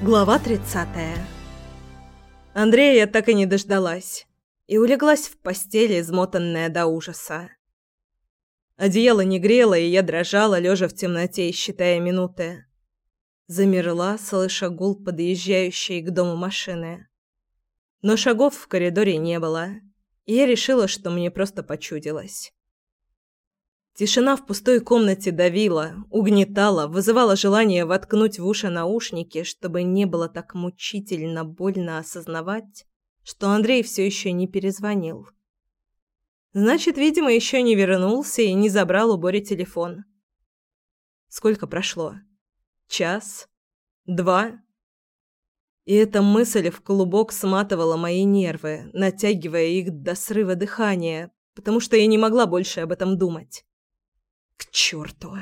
Глава 30. Андрея я так и не дождалась и улеглась в постели, измотанная до ужаса. Одеяло не грело, и я дрожала, лежа в темноте и считая минуты. Замерла, слыша гул подъезжающей к дому машины. Но шагов в коридоре не было, и я решила, что мне просто почудилось. Тишина в пустой комнате давила, угнетала, вызывала желание воткнуть в уши наушники, чтобы не было так мучительно больно осознавать, что Андрей все еще не перезвонил. Значит, видимо, еще не вернулся и не забрал у Бори телефон. Сколько прошло? Час? Два? И эта мысль в клубок сматывала мои нервы, натягивая их до срыва дыхания, потому что я не могла больше об этом думать. К черту!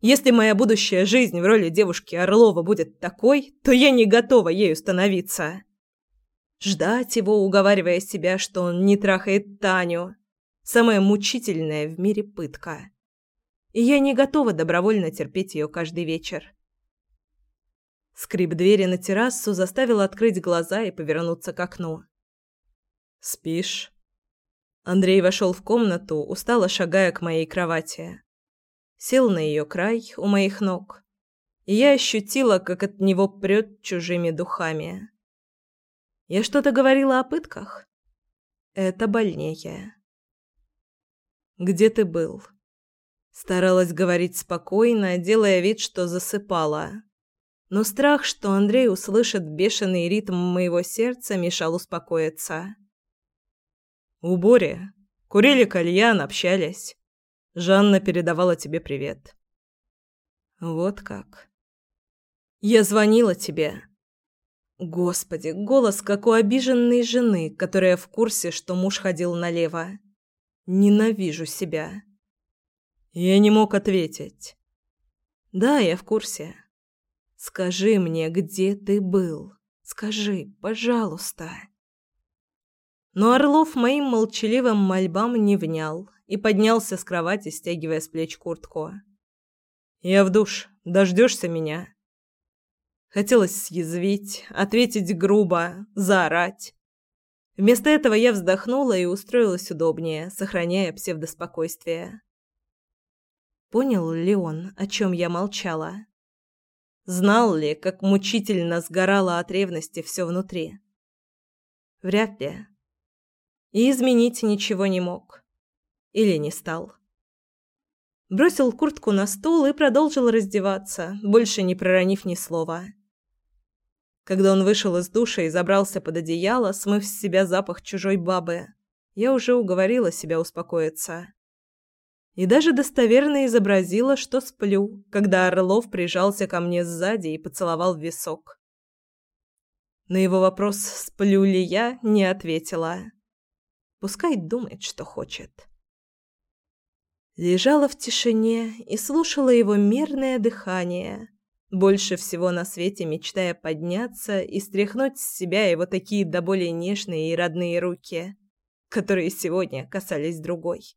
Если моя будущая жизнь в роли девушки Орлова будет такой, то я не готова ею становиться. Ждать его, уговаривая себя, что он не трахает Таню. Самая мучительная в мире пытка. И я не готова добровольно терпеть ее каждый вечер. Скрип двери на террасу заставил открыть глаза и повернуться к окну. «Спишь?» Андрей вошел в комнату, устало шагая к моей кровати. Сел на ее край у моих ног, и я ощутила, как от него прет чужими духами. Я что-то говорила о пытках? Это больнее. «Где ты был?» Старалась говорить спокойно, делая вид, что засыпала. Но страх, что Андрей услышит бешеный ритм моего сердца, мешал успокоиться. У Бори. Курили кальян, общались. Жанна передавала тебе привет. Вот как. Я звонила тебе. Господи, голос как у обиженной жены, которая в курсе, что муж ходил налево. Ненавижу себя. Я не мог ответить. Да, я в курсе. Скажи мне, где ты был? Скажи, пожалуйста. Но Орлов моим молчаливым мольбам не внял и поднялся с кровати, стягивая с плеч куртку. «Я в душ. Дождешься меня?» Хотелось съязвить, ответить грубо, заорать. Вместо этого я вздохнула и устроилась удобнее, сохраняя псевдоспокойствие. Понял ли он, о чем я молчала? Знал ли, как мучительно сгорало от ревности все внутри? Вряд ли и изменить ничего не мог. Или не стал. Бросил куртку на стул и продолжил раздеваться, больше не проронив ни слова. Когда он вышел из душа и забрался под одеяло, смыв с себя запах чужой бабы, я уже уговорила себя успокоиться. И даже достоверно изобразила, что сплю, когда Орлов прижался ко мне сзади и поцеловал в висок. На его вопрос, сплю ли я, не ответила. Пускай думает, что хочет. Лежала в тишине и слушала его мирное дыхание, больше всего на свете мечтая подняться и стряхнуть с себя его такие до более нежные и родные руки, которые сегодня касались другой.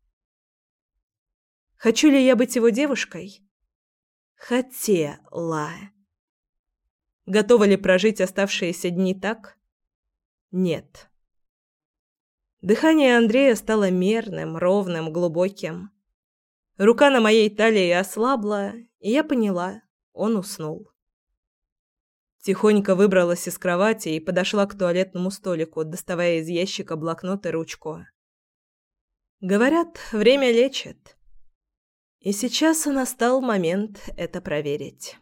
Хочу ли я быть его девушкой? Хотела. Готова ли прожить оставшиеся дни так? Нет. Дыхание Андрея стало мерным, ровным, глубоким. Рука на моей талии ослабла, и я поняла, он уснул. Тихонько выбралась из кровати и подошла к туалетному столику, доставая из ящика блокнот и ручку. Говорят, время лечит. И сейчас настал момент это проверить.